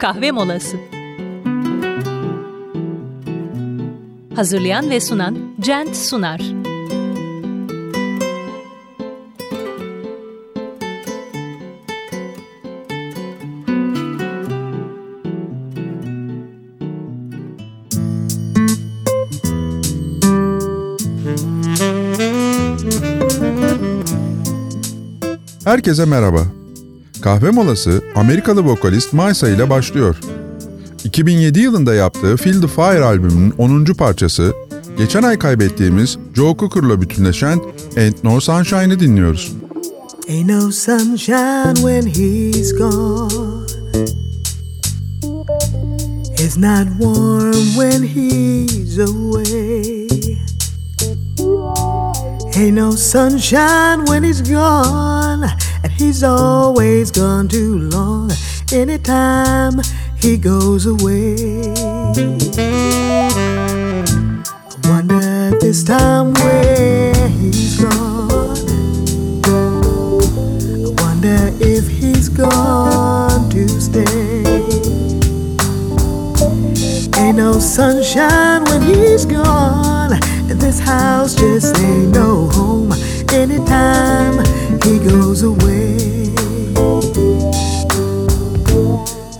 kahve molası. Hazırlayan ve sunan Cent Sunar. Herkese merhaba. Kahve molası Amerikalı vokalist Maysa ile başlıyor. 2007 yılında yaptığı Feel the Fire albümünün 10. parçası, geçen ay kaybettiğimiz Joe Cooker'la bütünleşen Ain't No Sunshine'ı dinliyoruz. Ain't no sunshine when he's gone. It's not warm when he's away. Ain't no sunshine when he's gone, he's always gone too long. Anytime he goes away, I wonder this time where he's gone. I wonder if he's gone to stay. Ain't no sunshine when he's gone, and this house just ain't no home anytime he goes away.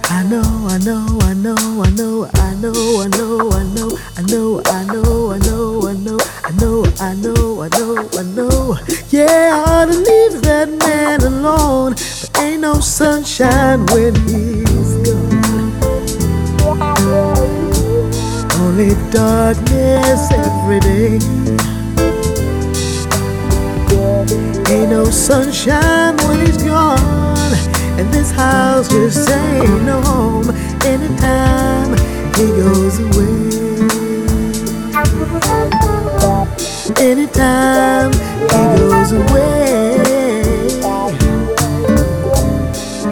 I know, I know, I know, I know, I know, I know, I know, I know, I know, I know, I know, I know, I know, I know, I know. Yeah, I ought leave that man alone, but ain't no sunshine when he's gone. Only darkness every day. Ain't no sunshine when he's gone, and this house just ain't no home anytime he goes away. Anytime he goes away.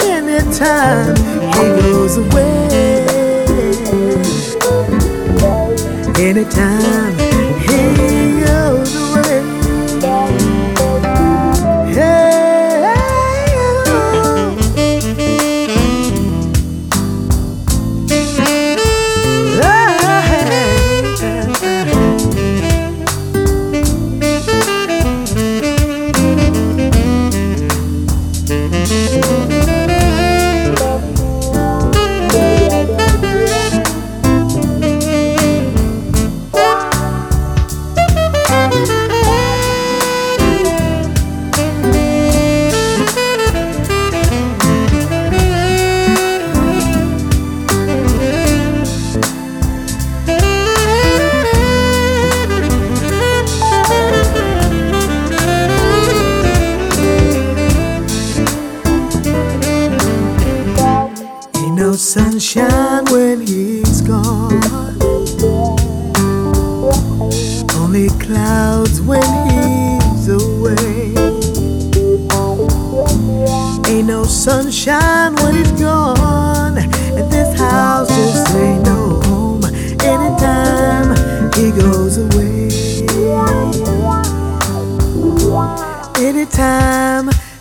Anytime he goes away. Anytime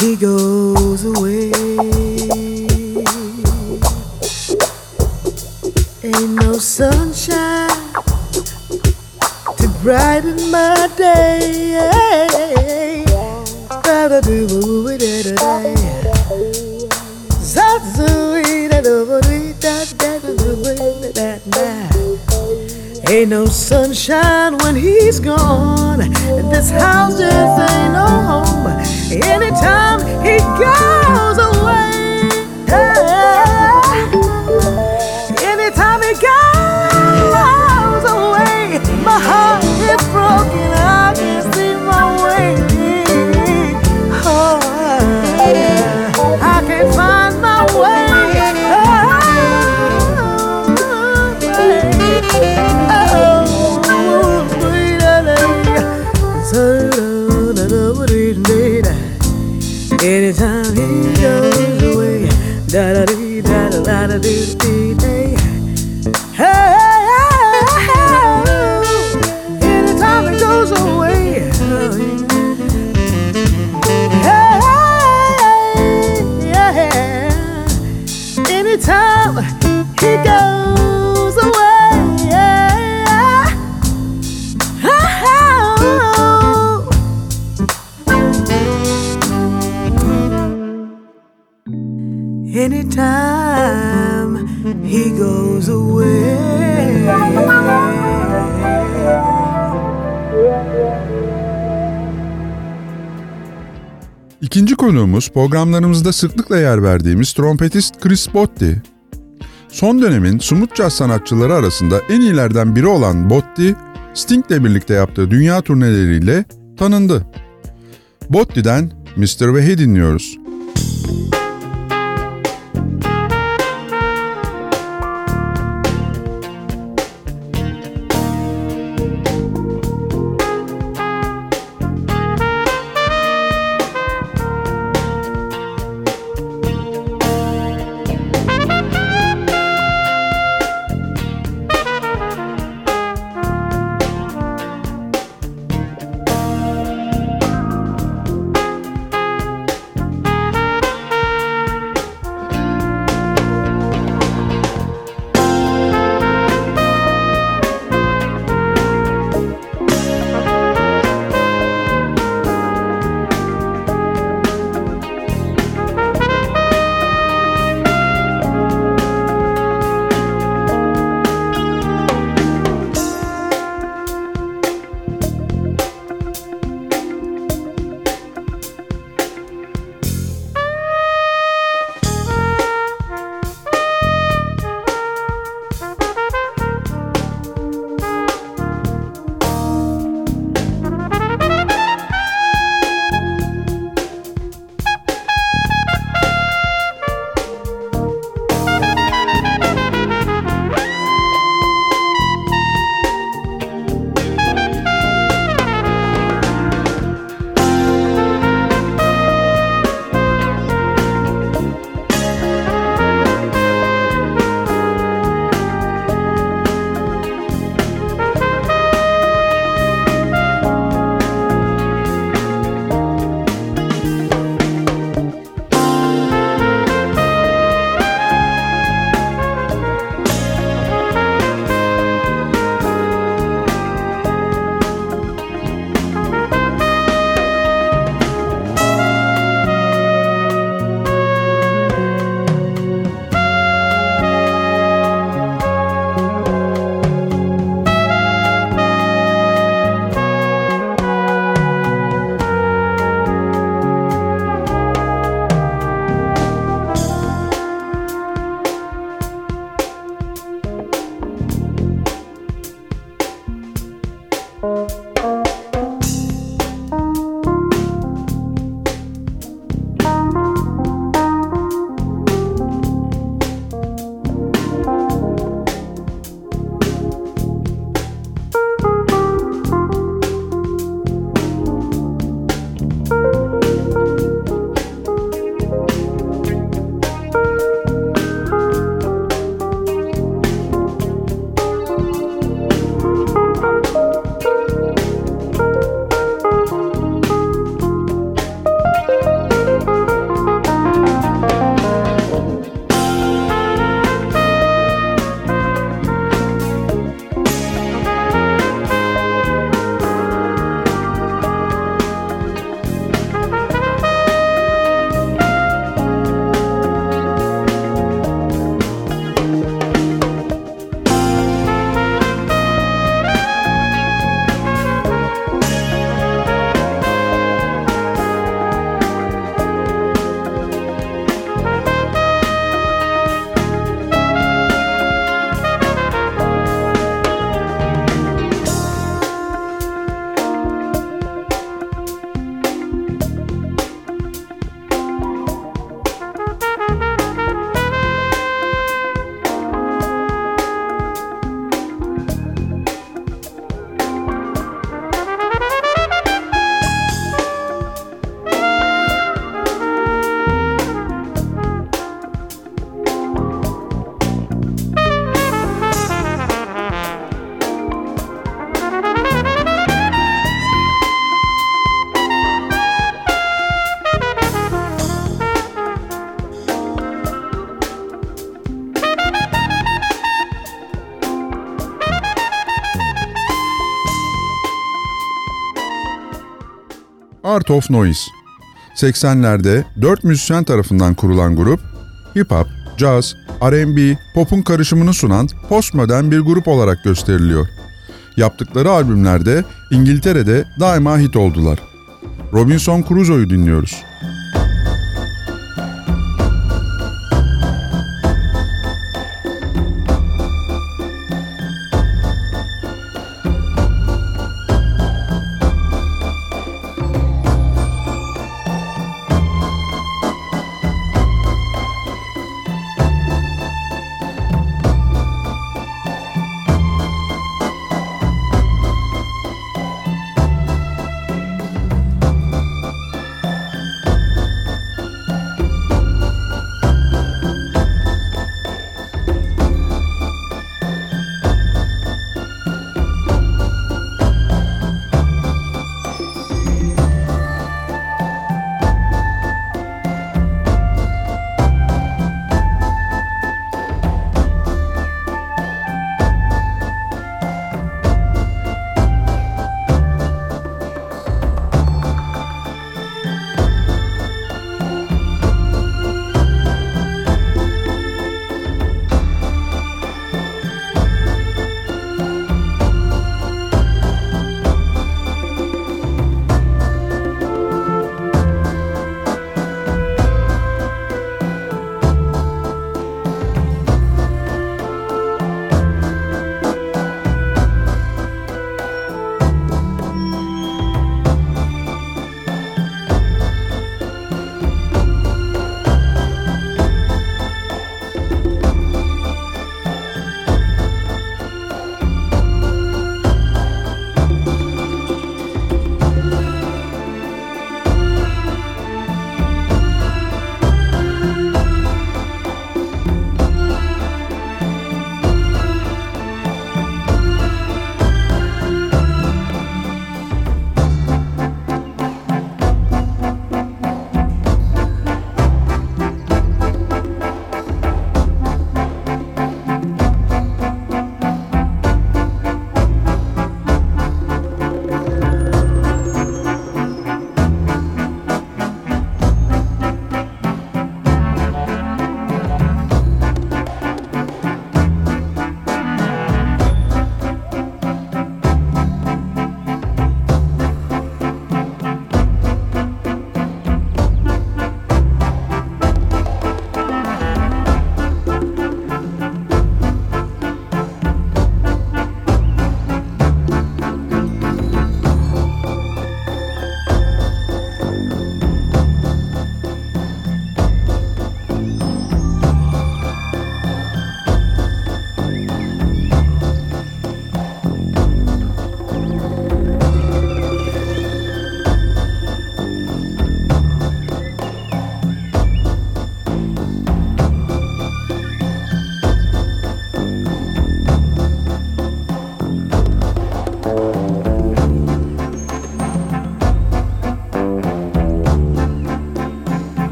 he goes away. Ain't no sunshine to brighten my day. Ain't no sunshine when he's gone, this house just ain't no home. Anytime he goes konuğumuz programlarımızda sıklıkla yer verdiğimiz trompetist Chris Botti. Son dönemin smooth jazz sanatçıları arasında en iyilerden biri olan Botti, Sting'le birlikte yaptığı dünya turneleriyle tanındı. Botti'den Mr. Veh'i dinliyoruz. Art of Noise 80'lerde 4 müzisyen tarafından kurulan grup, hip hop, caz, R&B, pop'un karışımını sunan postmodern bir grup olarak gösteriliyor. Yaptıkları albümlerde İngiltere'de daima hit oldular. Robinson Crusoe'yu dinliyoruz.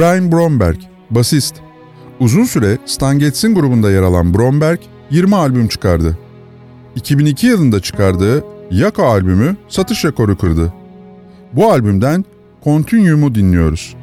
Brian Bromberg, basist. Uzun süre Stan Getz'in grubunda yer alan Bromberg 20 albüm çıkardı. 2002 yılında çıkardığı Yako albümü satış rekoru kırdı. Bu albümden Continuum'u dinliyoruz.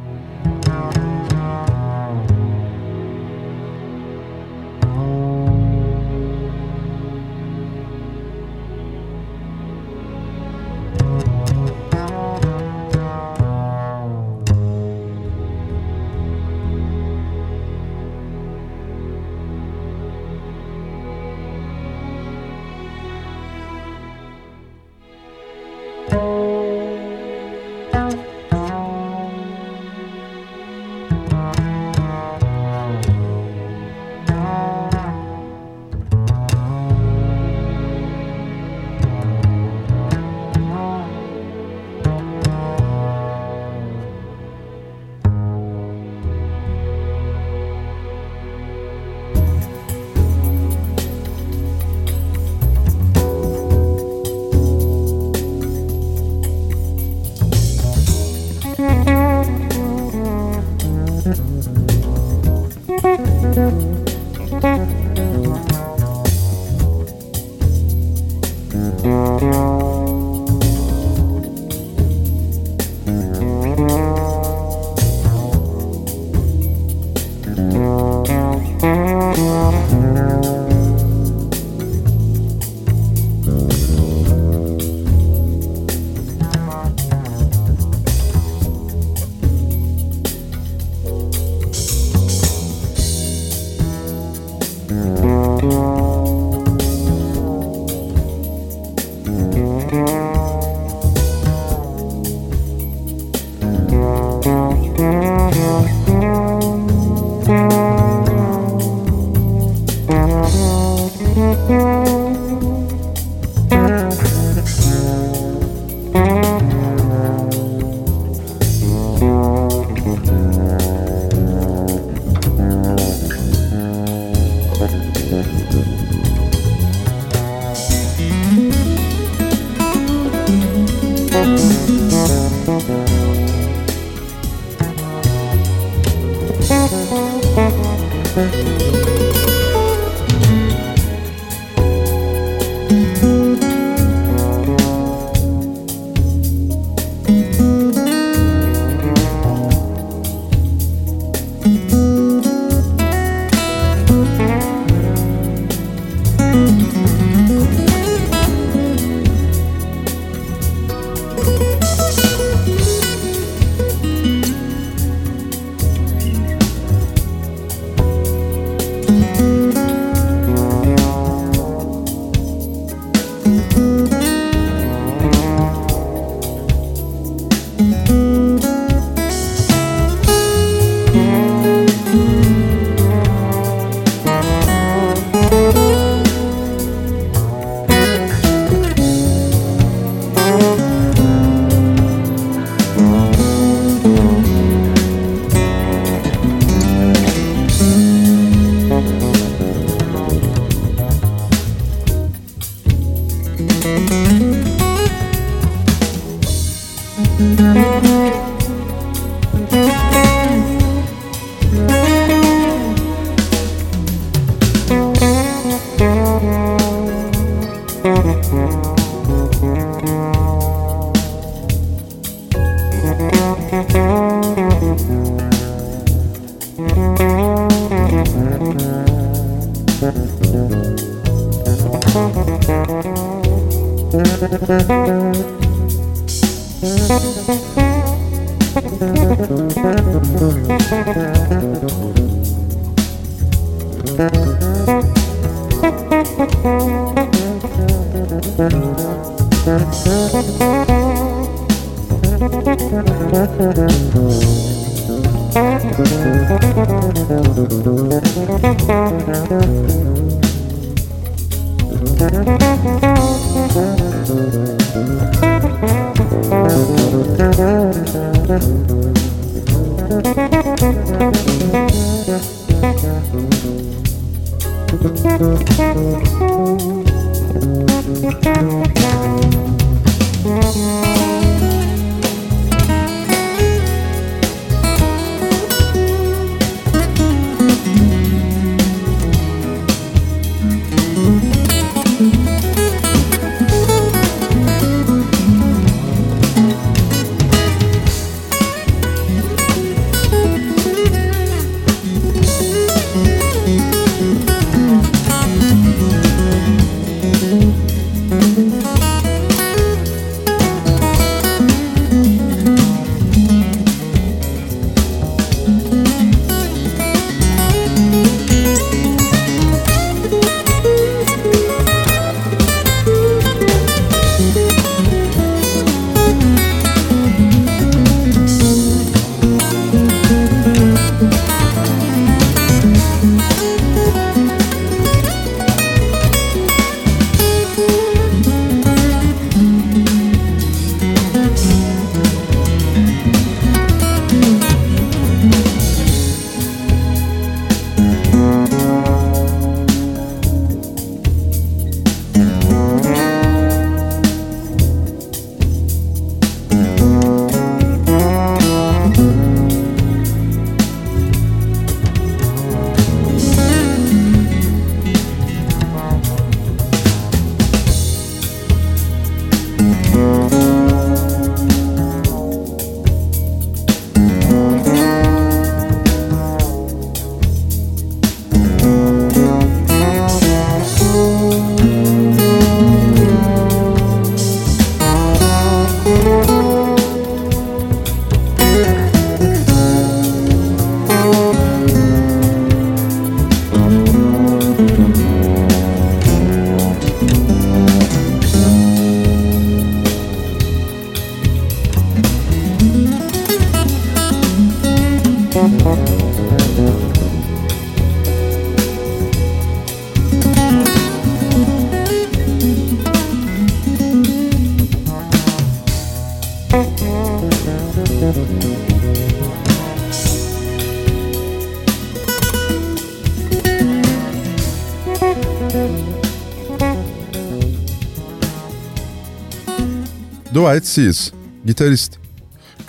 Dwight Sears, gitarist.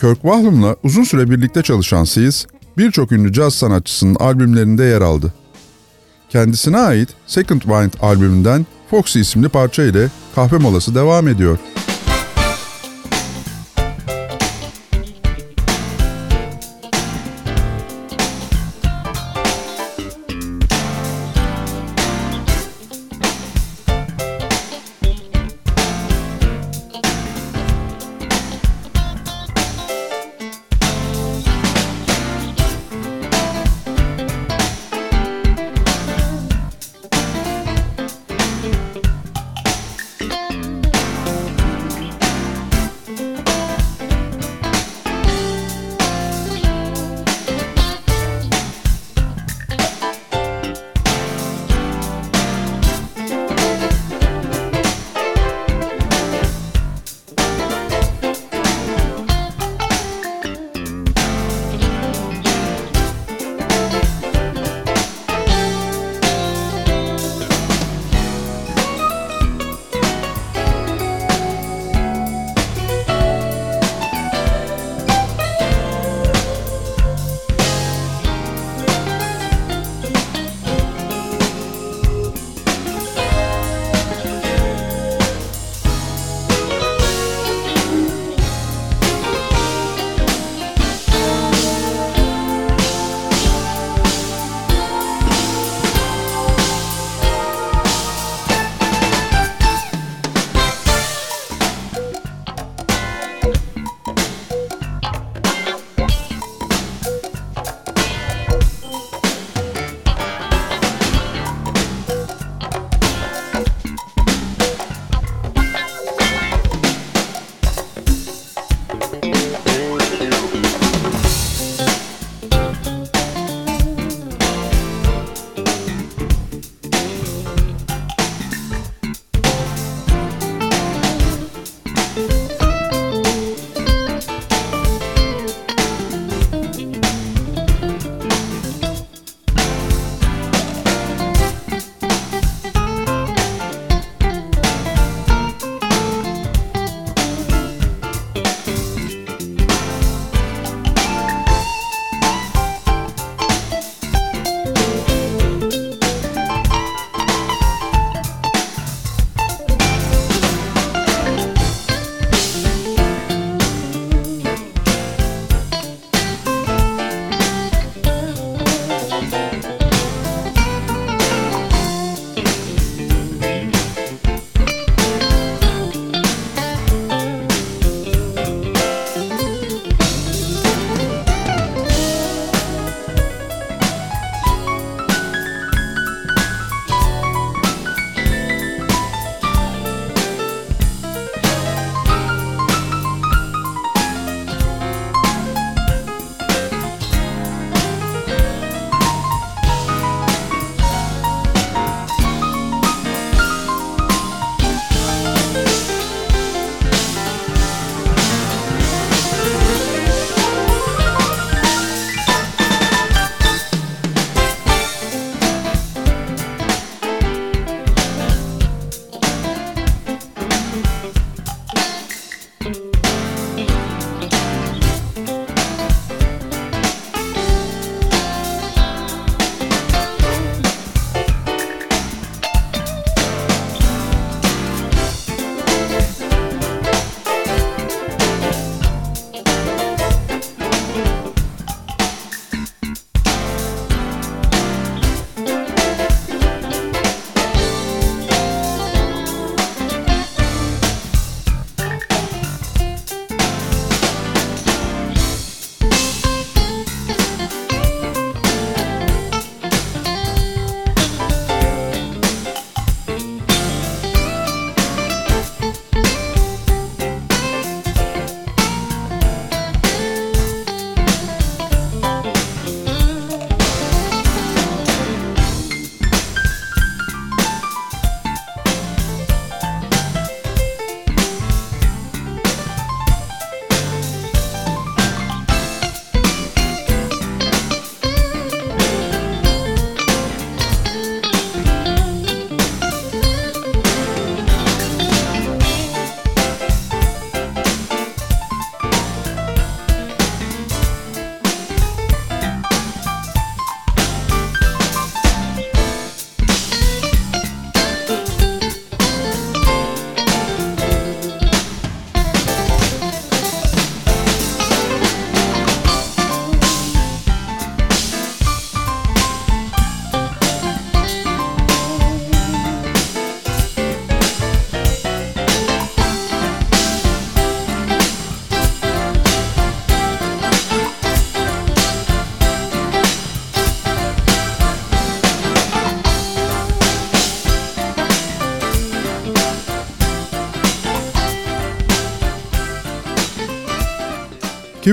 Kirk Whalum'la uzun süre birlikte çalışan Sears, birçok ünlü caz sanatçısının albümlerinde yer aldı. Kendisine ait Second Wind albümünden Foxy isimli parça ile kahve molası devam ediyor.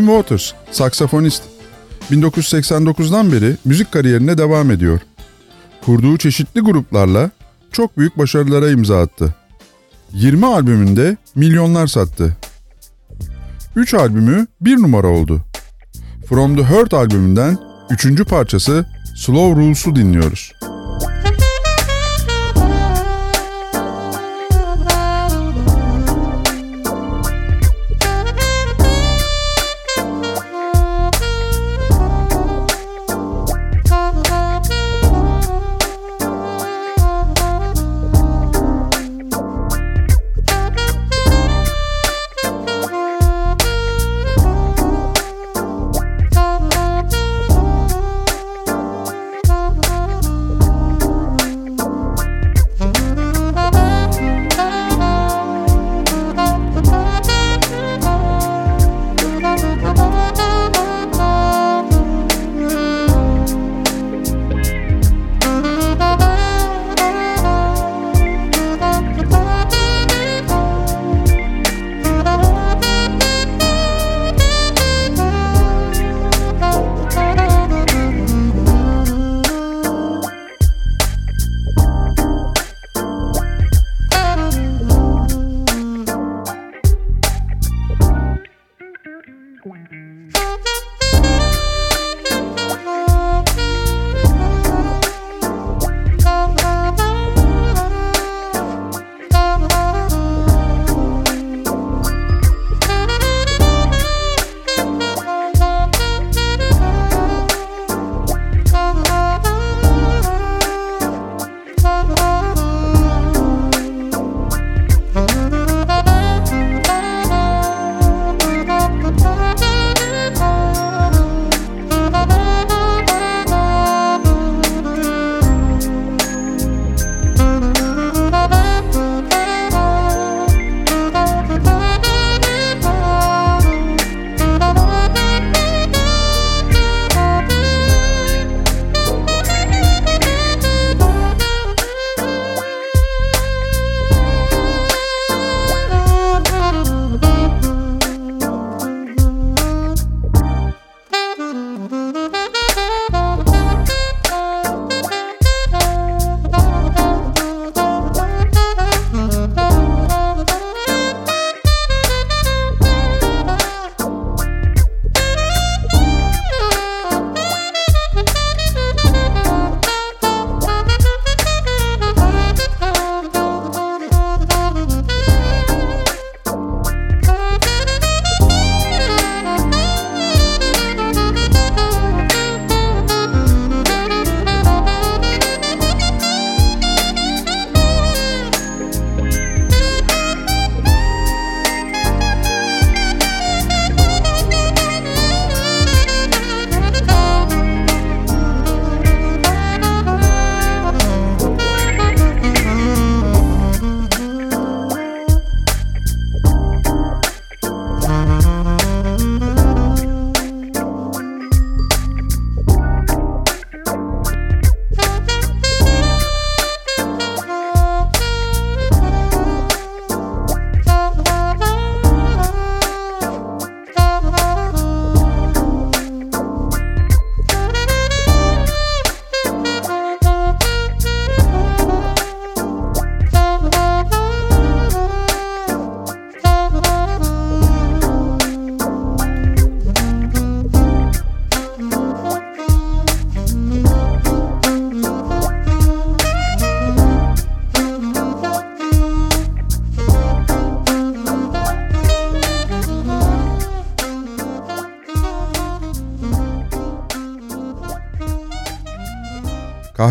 Kim Waters, saksafonist. 1989'dan beri müzik kariyerine devam ediyor. Kurduğu çeşitli gruplarla çok büyük başarılara imza attı. 20 albümünde milyonlar sattı. 3 albümü bir numara oldu. From the Hurt albümünden 3. parçası Slow Rules'u dinliyoruz.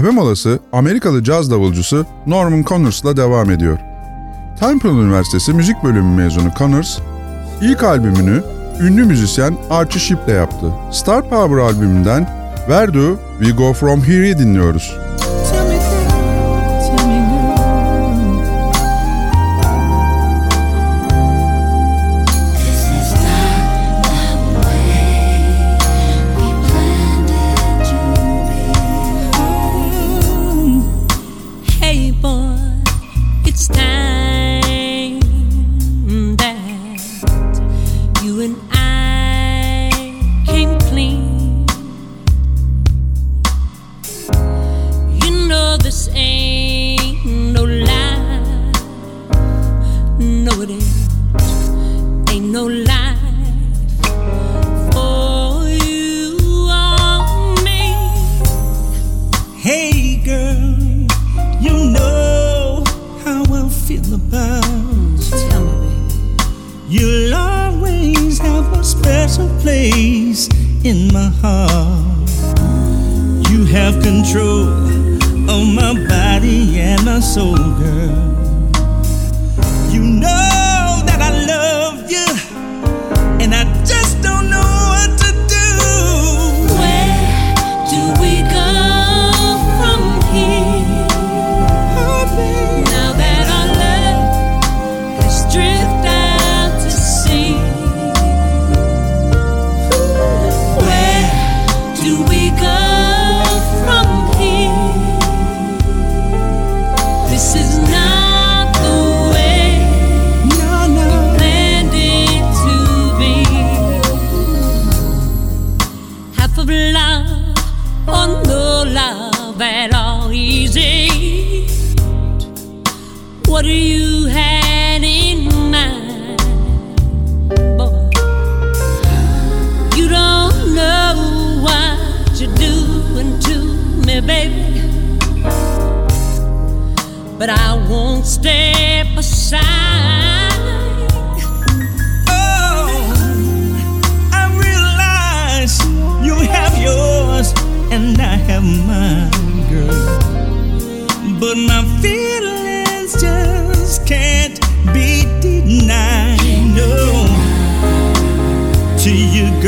Kahve molası Amerikalı caz davulcusu Norman Connors'la devam ediyor. Temple Üniversitesi Müzik Bölümü mezunu Connors, ilk albümünü ünlü müzisyen Archie Shepp'le yaptı. Star Power albümünden Where Do We Go From Here'yi dinliyoruz. in my heart. You have control of my body and my soul, girl.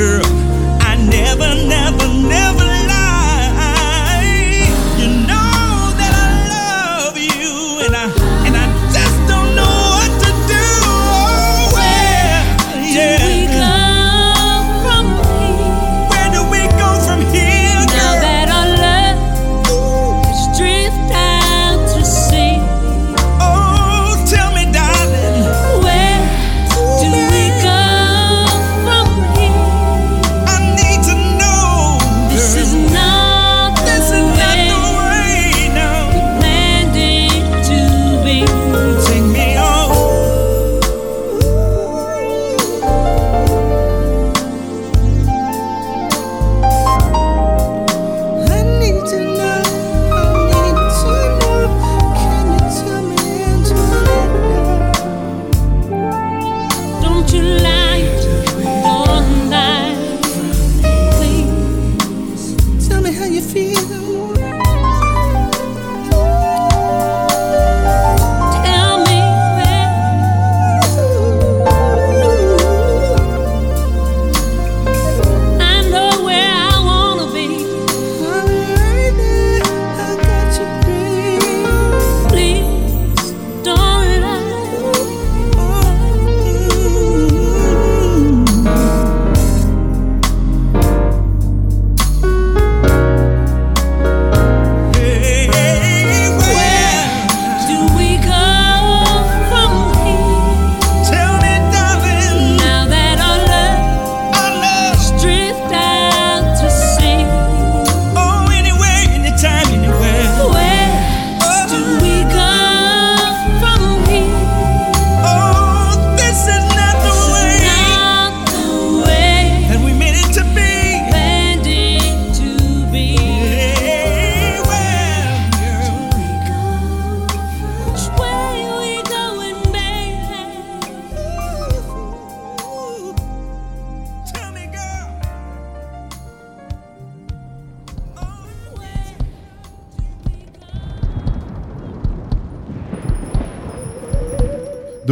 girl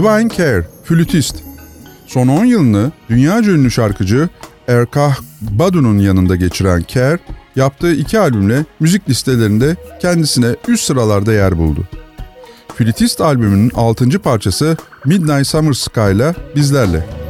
Divine Care, flütist. Son 10 yılını dünya ünlü şarkıcı Erkah Badu'nun yanında geçiren Care, yaptığı iki albümle müzik listelerinde kendisine üst sıralarda yer buldu. Flütist albümünün 6. parçası Midnight Summer Sky ile bizlerle.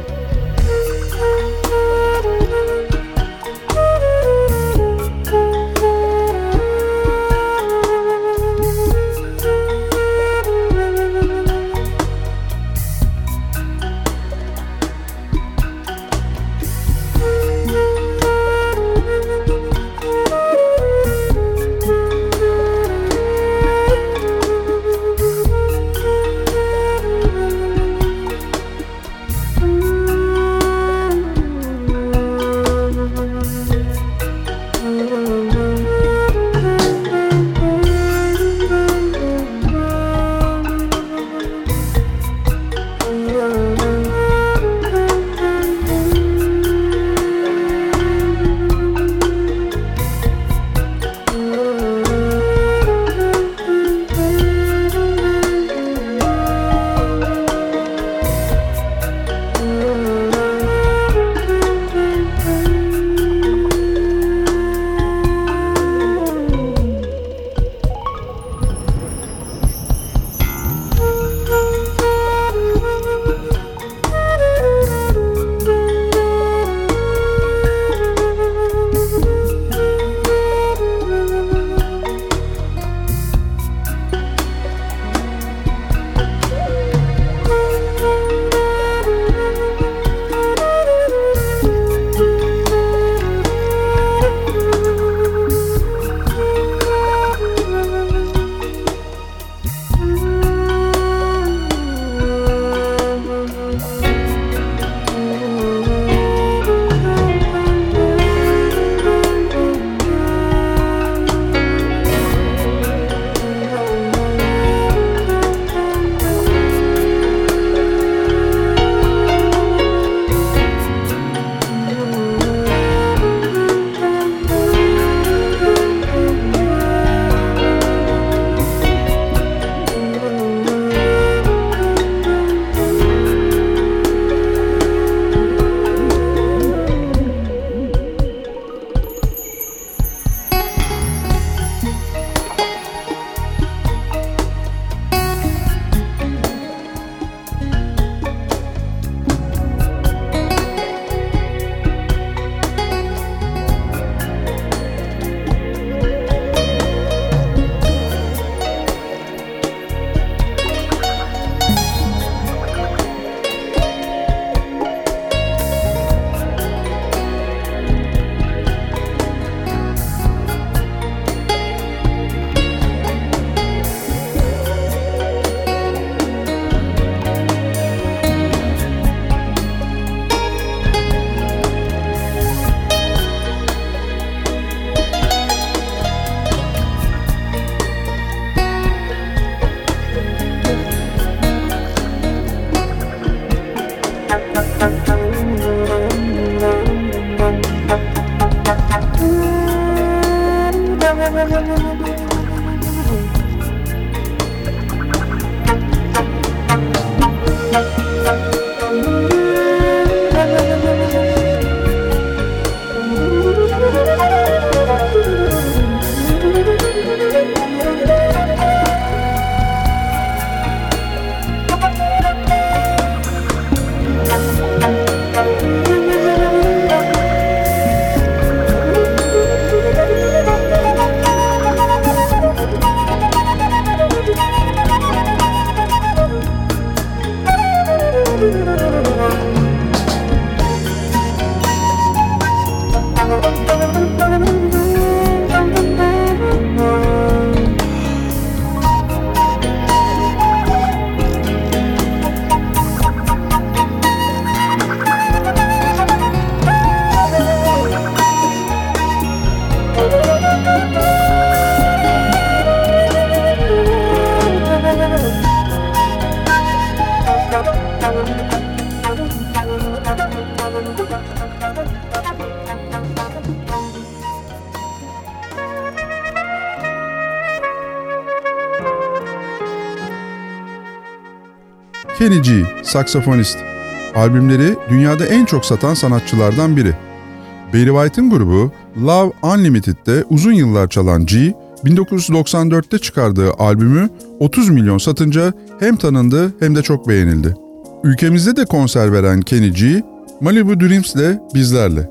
Kenny G, saksafonist. Albümleri dünyada en çok satan sanatçılardan biri. Barry White'ın grubu Love Unlimited'de uzun yıllar çalan G, 1994'te çıkardığı albümü 30 milyon satınca hem tanındı hem de çok beğenildi. Ülkemizde de konser veren Kenny G, Malibu Dreams ile bizlerle.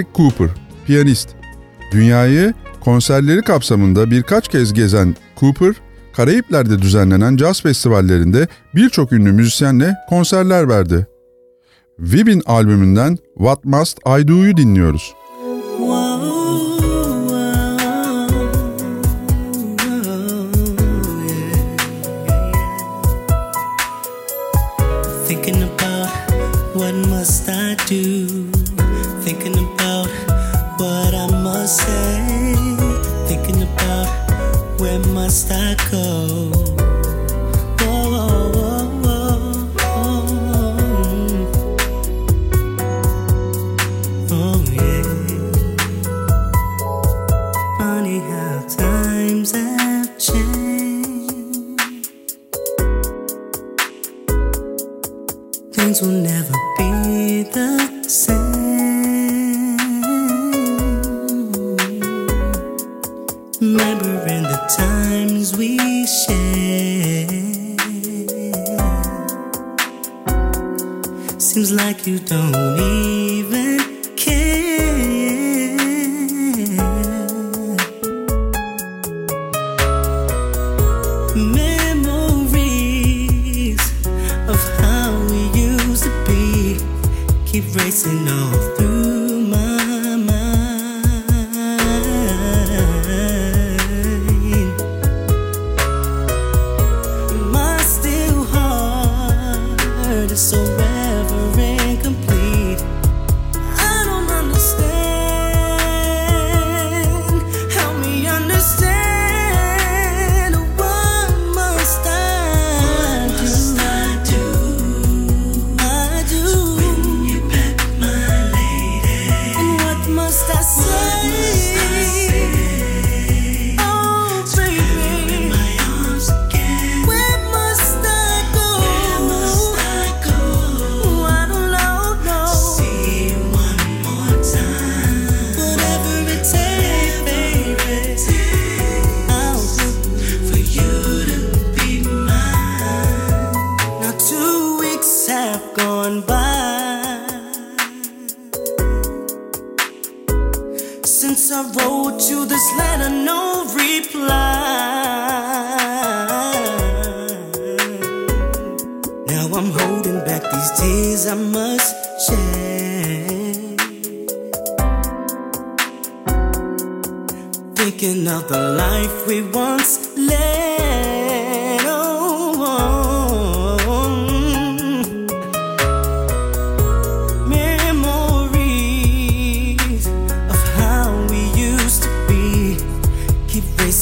Patrick Cooper, piyanist. Dünyayı konserleri kapsamında birkaç kez gezen Cooper, Karayipler'de düzenlenen caz festivallerinde birçok ünlü müzisyenle konserler verdi. Vibin albümünden What Must I Do'yu dinliyoruz. Thinking about what must I do go. Seems like you don't even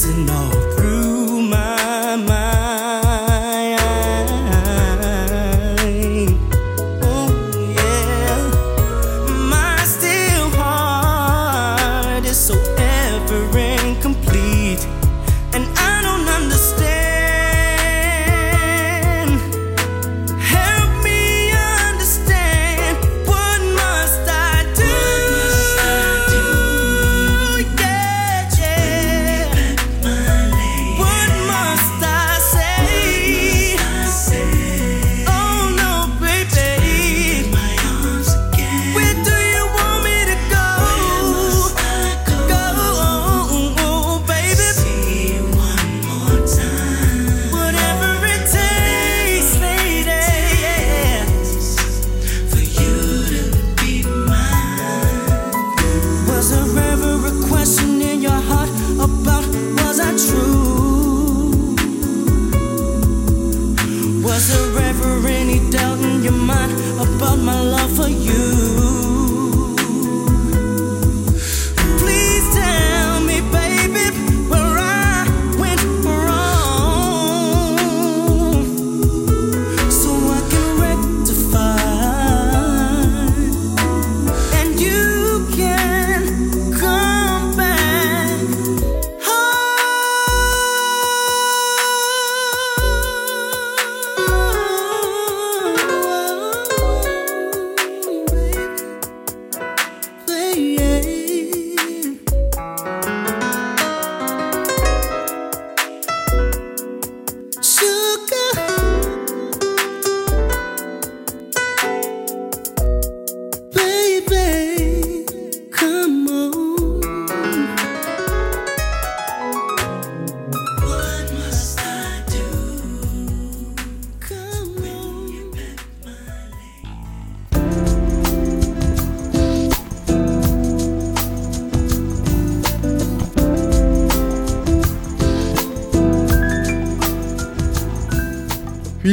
and all.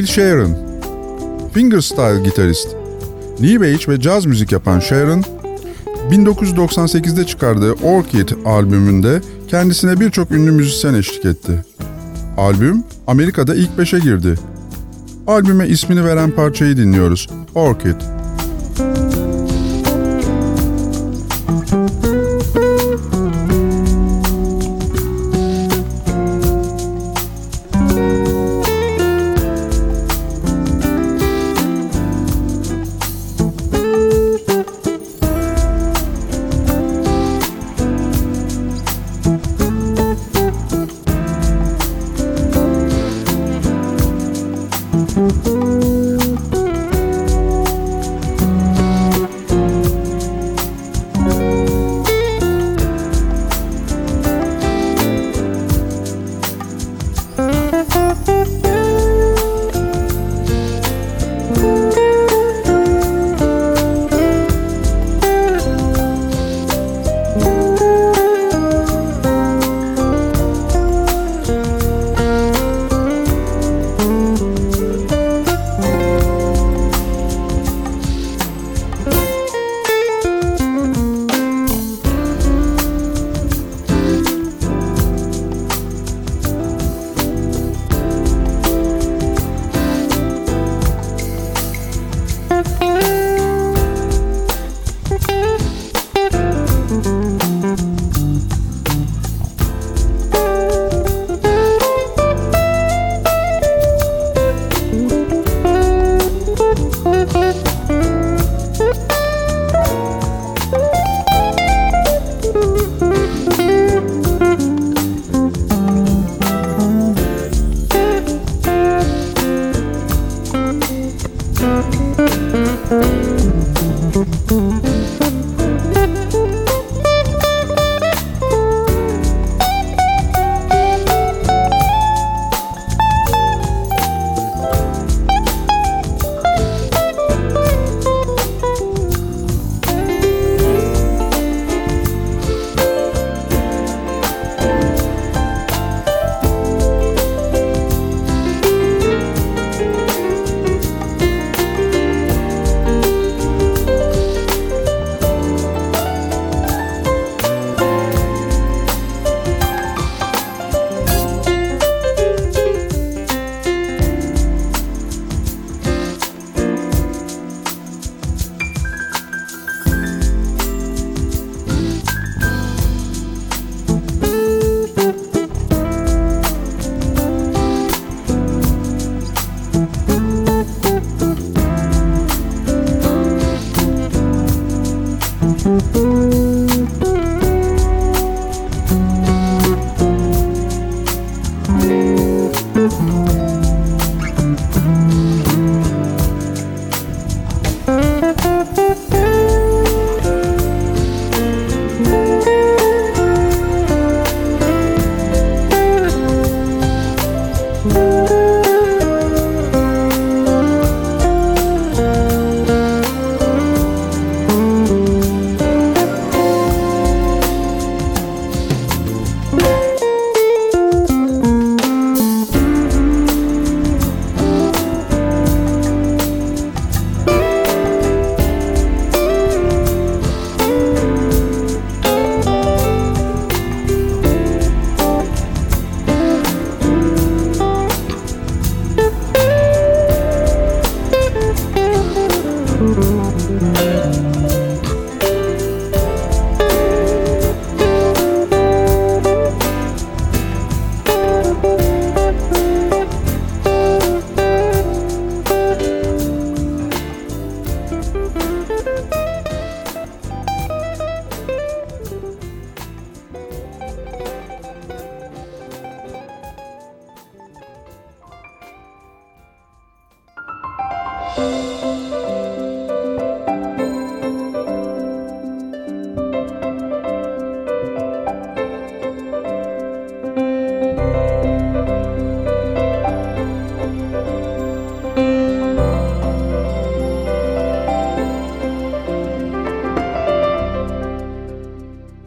Phil Sharon, fingerstyle gitarist. New Age ve caz müzik yapan Sharon, 1998'de çıkardığı Orchid albümünde kendisine birçok ünlü müzisyen eşlik etti. Albüm Amerika'da ilk beşe girdi. Albüme ismini veren parçayı dinliyoruz. Orchid.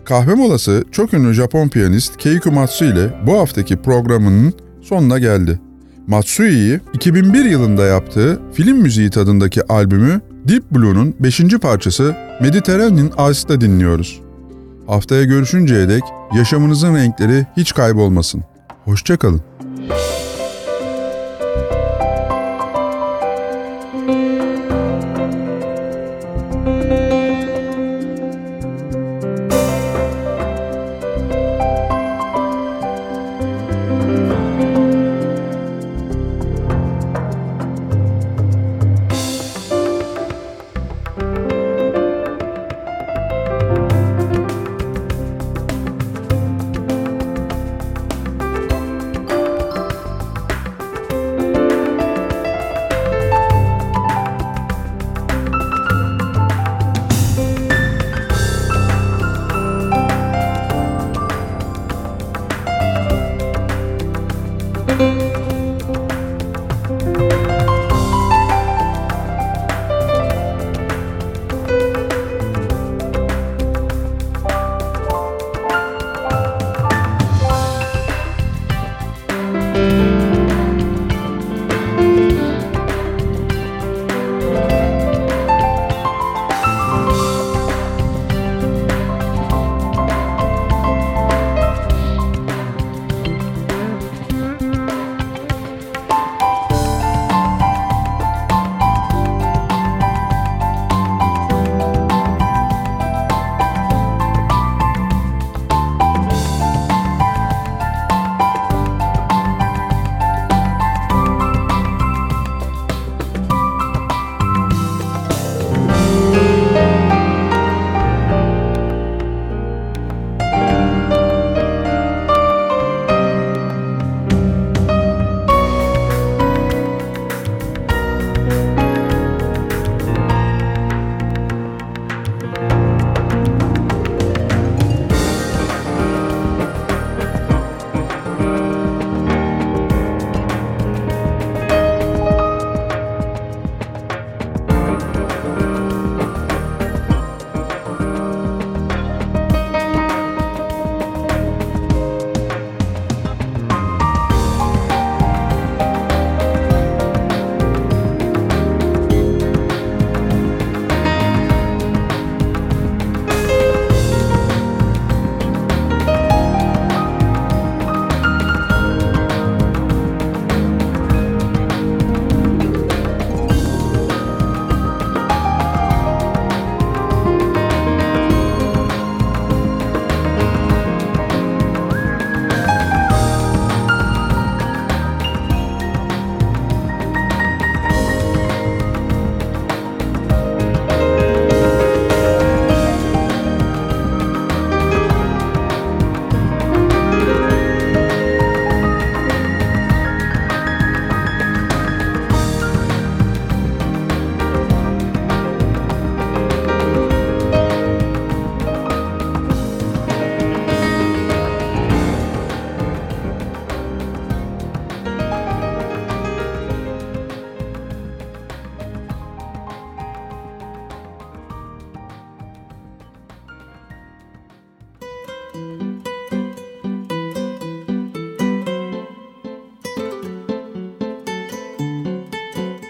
Kahve molası çok ünlü Japon piyanist Keiko Matsu ile bu haftaki programının sonuna geldi. Matsui'yi 2001 yılında yaptığı film müziği tadındaki albümü Deep Blue'nun 5. parçası Mediterranean Ice'da dinliyoruz. Haftaya görüşünceye dek yaşamınızın renkleri hiç kaybolmasın. Hoşçakalın.